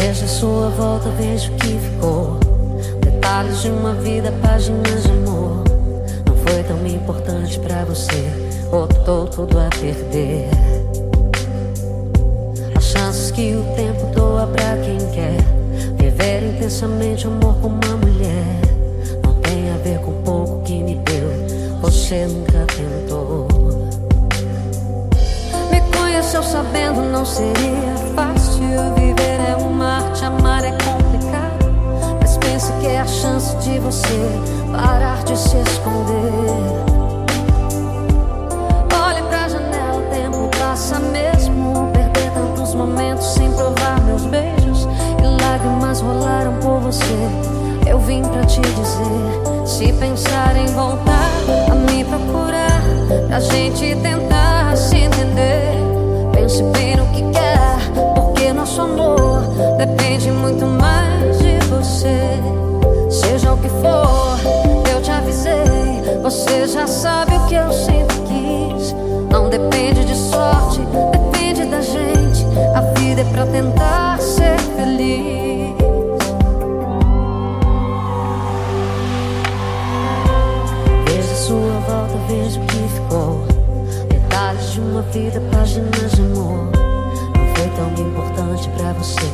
Vejo a sua volta, vejo o que ficou. Detalhes de uma vida, páginas de amor. Não foi tão importante pra você, botou tudo a perder. As chances que o tempo doa pra quem quer. Viver intensamente amor com uma mulher. Não tem a ver com o pouco que me deu. Você nunca tentou. Me conheceu sabendo não seria fácil viver arte, amar é complicado. Mas pense que é a chance de você parar de se esconder. Olhe pra janela, o tempo passa mesmo. Perder tantos momentos sem provar meus beijos. E lágrimas rolaram por você. Eu vim pra te dizer: se pensar em voltar a me procurar, pra gente tentar se entender. Você já sabe o que eu sempre quis. Não depende de sorte, depende da gente. A vida é pra tentar ser feliz. Vejo a sua volta, vejo o que ficou. Detalhes de uma vida, páginas de amor. Não foi tão importante pra você,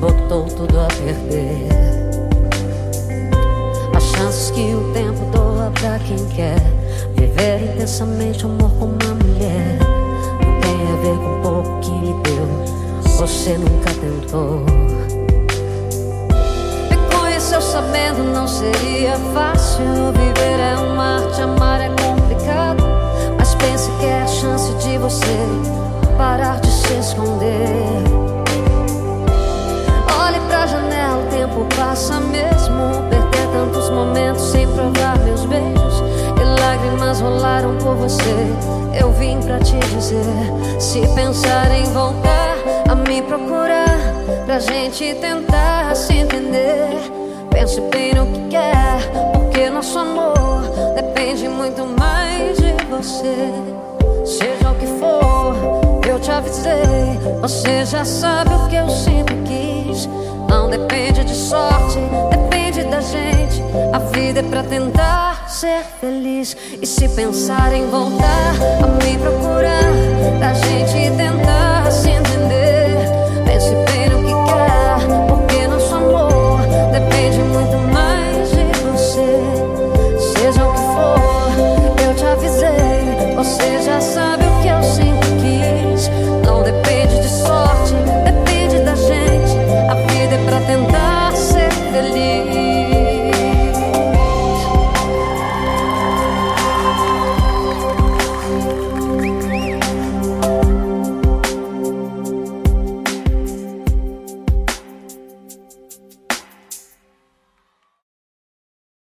botou tudo a perder. As chances que o tempo quer. Viver intensamente amor com uma mulher. Não tem a ver com o pouco que me deu. Você nunca tentou. Me conheceu sabendo não seria fácil. Viver é uma arte, amar é complicado. Mas pense que é a chance de você parar de se esconder. Olhe pra janela, o tempo passa mesmo. Por você. Eu vim pra te dizer: se pensar em voltar a me procurar, pra gente tentar se entender. Pense bem no que quer, porque nosso amor depende muito mais de você. Seja o que for, eu te avisei. Você já sabe o que eu sempre quis. Não depende de sorte, depende da gente. A vida é pra tentar ser feliz. E se pensar em voltar a me procurar, pra gente tentar se entender, pense bem no que quer, porque nosso amor depende muito mais de você. Seja o que for, eu te avisei, você já sabe.